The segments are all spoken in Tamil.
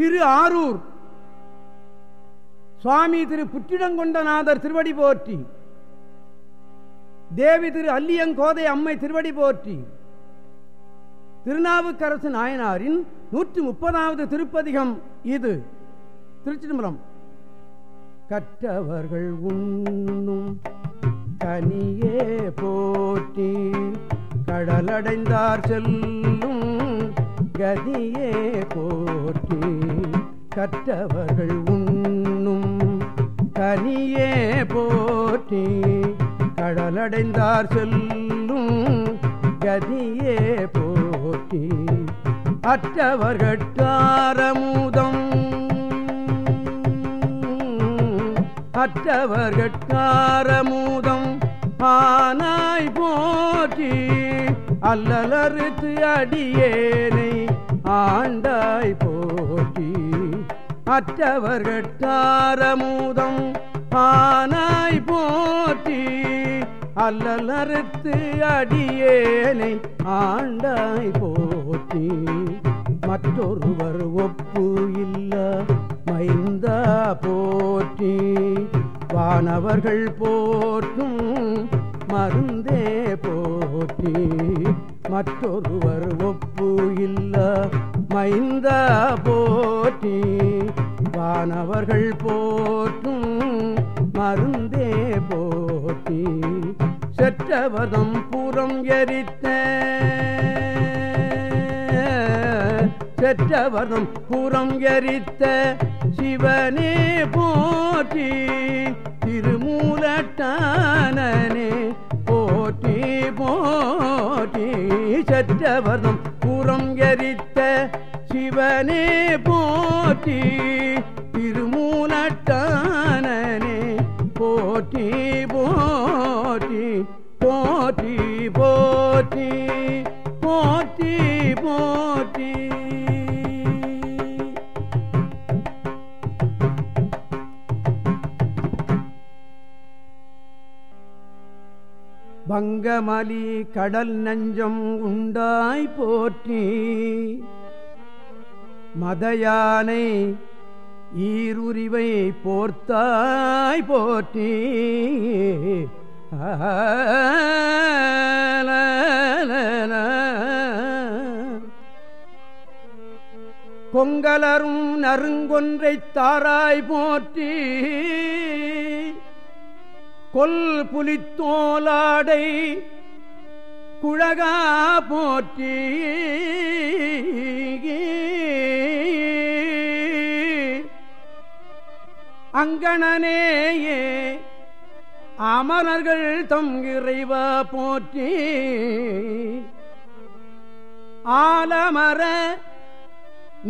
திரு ஆரூர். சுவாமி திரு புற்றிடங்கொண்டநாதர் திருவடி போற்றி. தேவி திரு அல்லியங்கோதை அம்மை திருவடி போற்றி. திருநாவுக்கரசு நாயனாரின் நூற்றி முப்பதாவது திருப்பதிகம் இது. திருச்சிதம்பரம். கற்றவர்கள் உண்ணும் கனியே போற்றி. கடலடைந்தார் செல்லும் கதியே போற்றி கற்றவர்கள் உண்ணும். கனியே போற்றி கடலடைந்தார் செல்லும். கதியே போற்றி அற்றவர்கட்காரமுதம் அற்றவர்கட்காரமுதம் ஆனாய் போற்றி அல்லலறுத்து அடியேனை ஆண்டாய் போற்றி. அற்றவர்கட்காரமுதம் ஆனாய் போற்றி. அல்லலறுத்து அடியேனை ஆண்டாய் போற்றி. மற்றொருவர் ஒப்பு இல்ல மைந்த போற்றி. வானவர்கள் போற்றும் மருந்தே போற்றி. மற்றொருவர் ஒப்பு இல்ல மைந்த போற்றி. வானவர்கள் போற்றும் மருந்தே போற்றி. செற்றவதம் புறம் எரித்த. செற்றவதம் புறம் எரித்த. சிவனே போற்றி திருமூலட்டானே பெற்றவர்தம் புறம் எரித்த சிவனே போற்றி திருமூலட்டானே போற்றி போற்றி போற்றி போற்றி. பங்கமலி கடல் நஞ்சம் உண்டாய் போற்றி. மதயானை ஈருரிவை போர்த்தாய் போற்றி. கொங்கலரும் நறுங்கொன்றை தாராய் போற்றி. கொல் புலித்தோலாடை குழகா போற்றி அங்கணனேயே அமரர்கள் தம் இறைவ போற்றி. ஆலமர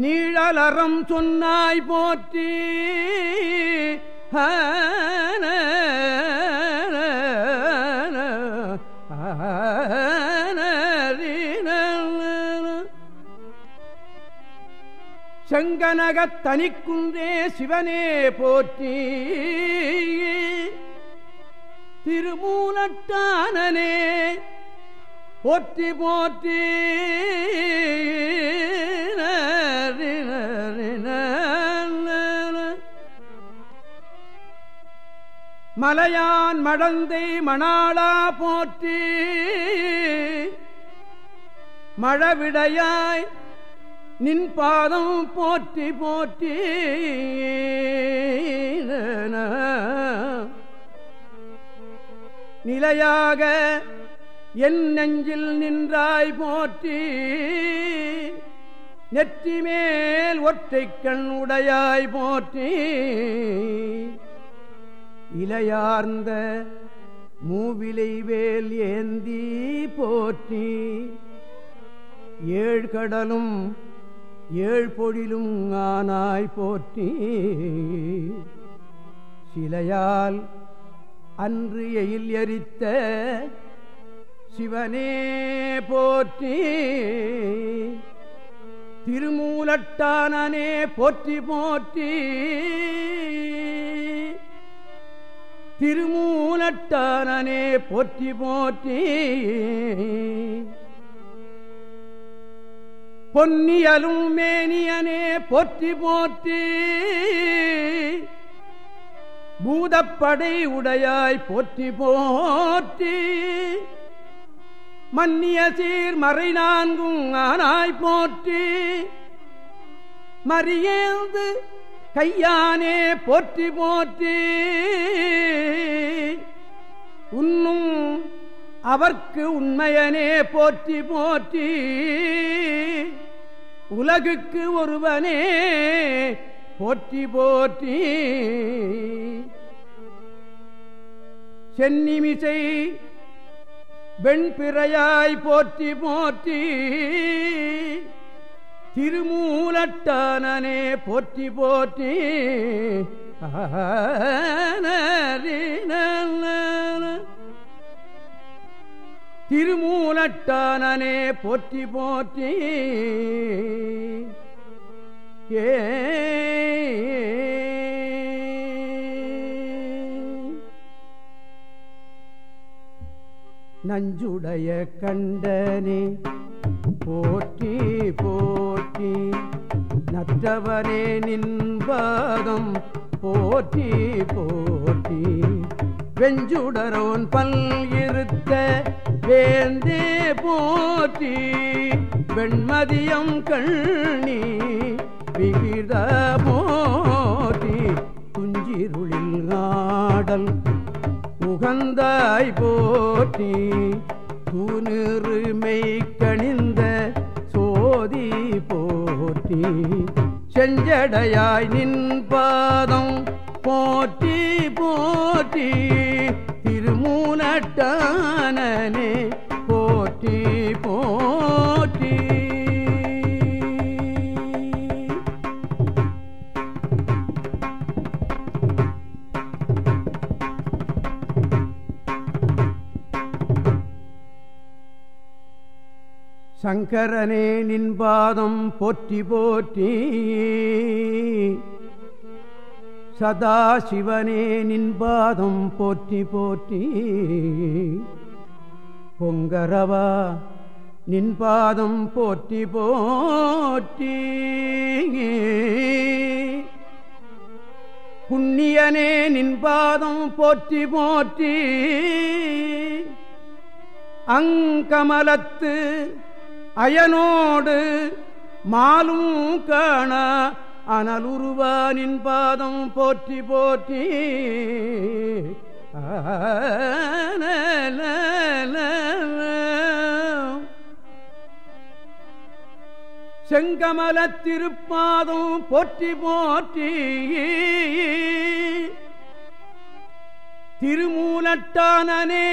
நீழலறம் சொன்னாய் போற்றி. ஹன செங்கனகத் தனிக்குன்றே சிவனே போற்றி. திருமூலட்டானனே போற்றி போற்றி. மலையான் மடந்தை மணாளா போற்றி. மழவிடையாய் நின் பாதம் போற்றி போற்றி நிலையாக என் நெஞ்சில் நின்றாய் போற்றி. நெற்றி மேல் ஒற்றை கண் உடையாய் போற்றி. இலையார்ந்த மூவிலை வேல் ஏந்தி போற்றி. ஏழ்கடலும் கடலும் பொழிலும் ஆனாய் போற்றி. சிலையால் அன்று எயில் எரித்த சிவனே போற்றி. திருமூலட்டானனே போற்றி போற்றி. திருமூலட்டானனே போற்றி போற்றி. பொன்னியலும் மேனியனே போற்றி போற்றி. பூதப்படை உடையாய் போற்றி போற்றி. மன்னிய சீர் மறை நான்கும் ஆனாய் போற்றி. மறியேந்து கையானே போற்றி போற்றி. உன்னும் அவர்க்கு உண்மையனே போற்றி போற்றி. உலகுக்கு ஒருவனே போற்றி போற்றி. சென்னிமிசை வெண்பிறையாய் போற்றி போற்றி. திருமூலட்டானே போற்றி போற்றி. திருமூலட்டானே போற்றி போற்றி. ஏ. நஞ்சுடைய கண்டனே போற்றி போற்றி. நற்றவரே நின்பாதம் போற்றி போற்றி. வெஞ்சுடரோன் பல் இருத்த வேந்தே போற்றி வெண்மதியம் கண்ணி விகித போற்றி துஞ்சிருளில் ஆடல் உகந்தாய் போற்றி தூணிறுமை கணிந்த சோதி போற்றி. செஞ்சடையாய் நின் பாதம் போற்றி போற்றி. திருமூலட்டானே போற்றி போற்றி. சங்கரனே நின்பாதம் போற்றி போற்றி. சதா சிவனே நின்பாதம் போற்றி போற்றி. பொங்கரவா நின்பாதம் போற்றி போற்றி. புண்ணியனே நின்பாதம் போற்றி போற்றி. அங்கமலத்து அயனோடு மாலும் காண அனலுருவானின் பாதம் போற்றி போற்றி. செங்கமல திருப்பாதம் போற்றி போற்றி. திருமூலட்டானனே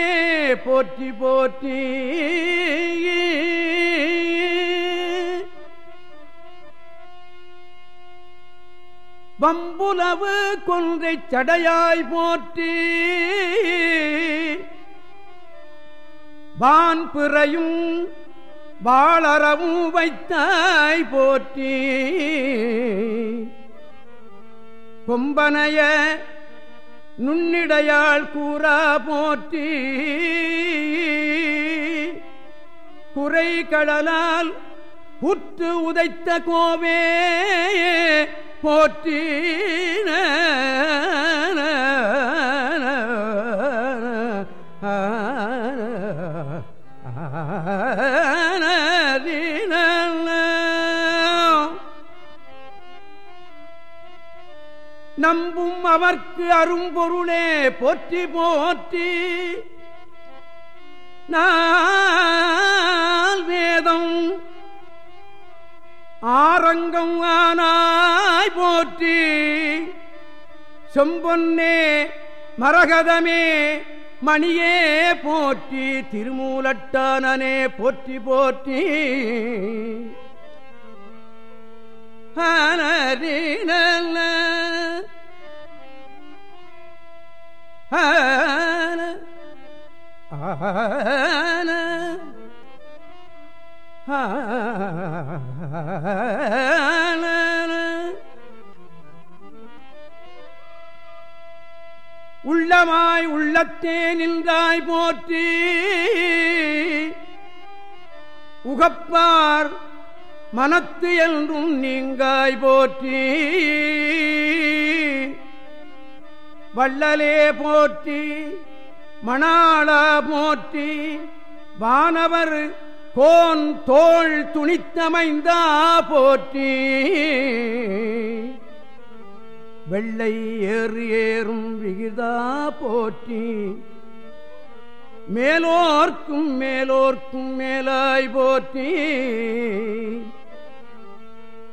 போற்றி போற்றி. வம்புலவு கொன்றை சடையாய் போற்றி. வான் பிறையும் வாழறவும் வைத்தாய் போற்றி. கொம்பனைய நுண்ணிடையாள் கூறா போற்றி. குறை கடலால் புற்று உதைத்த கோவே போற்றி நம்பும் அவர்க்கு அரும்பொருளே போற்றி போற்றி நாள் வேதம் ஆரங்கம் ஆனாய் போற்றி செம்பொன்னே மரகதமே மணியே போற்றி திருமூலட்டானனே போற்றி போற்றி. ஹனரின ஆன. உள்ளமாய் உள்ளத்தே நின்றாய் போற்றி. உகப்பார் மனத்து என்றும் நீங்காய் போற்றி. வள்ளலே போற்றி மணாளா போற்றி. வானவர் கோன் தோல் துணித்தமைந்தா போற்றி. வெள்ளை ஏறு ஏறும் விகிதா போற்றி. மேலோர்க்கும் மேலோர்க்கும் மேலாய் போற்றி.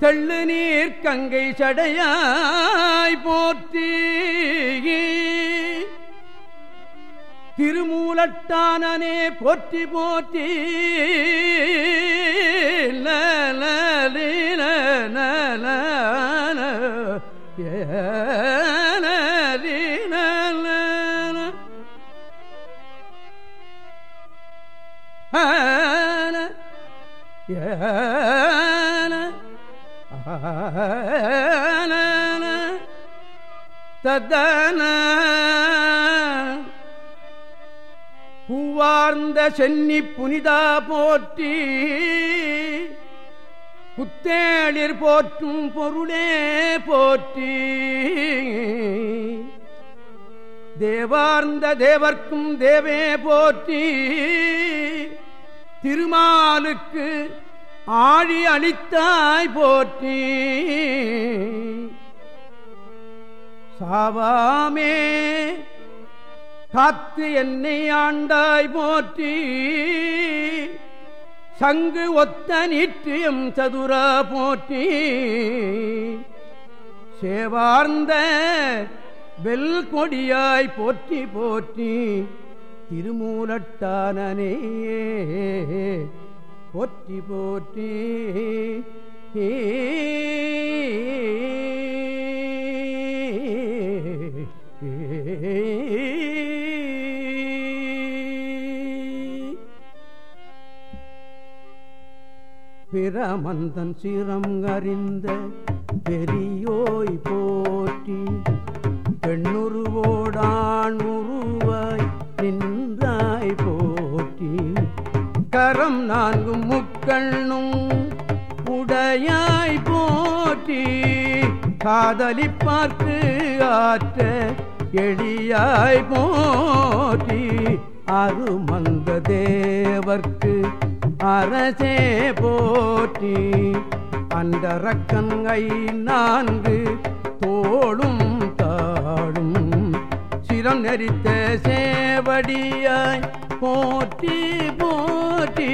தெள்ளு நீர் கங்கை சடையாய் போற்றி. திருமூலட்டானனே போற்றி போற்றி. நல ததன பூவார்ந்த சென்னி புனிதா போற்றி புத்தேளிர் போற்றும் பொருளே போற்றி. தேவார்ந்த தேவர்க்கும் தேவே போற்றி. திருமாலுக்கு ஆழி அளித்தாய் போற்றி. சாவாமே காத்து என்னை ஆண்டாய் போற்றி. சங்கு ஒத்த நீற்றியம் சதுரா போற்றி. சேவார்ந்த வெல் கொடியாய் போற்றி போற்றி. திருமூலட்டானனே போற்றி போற்றி. ஏ பிரமந்தன் சிரம் அறிந்த பெரியோய் போற்றி பெண்ணுருவோடான் உருவாய் நின்றாய் போற்றி. கரம் நான்கும் முக்கண்ணும் உடையாய் போற்றி காதலி பார்த்து ஆற்ற எளியாய் போற்றி. அருமந்த தேவர்க்கு அரசே போற்றி. அந்த ரக்கங்கை நான்கு தோளும் தாழும் சிரம் நெறித்த சேவடியாய் போற்றி போற்றி.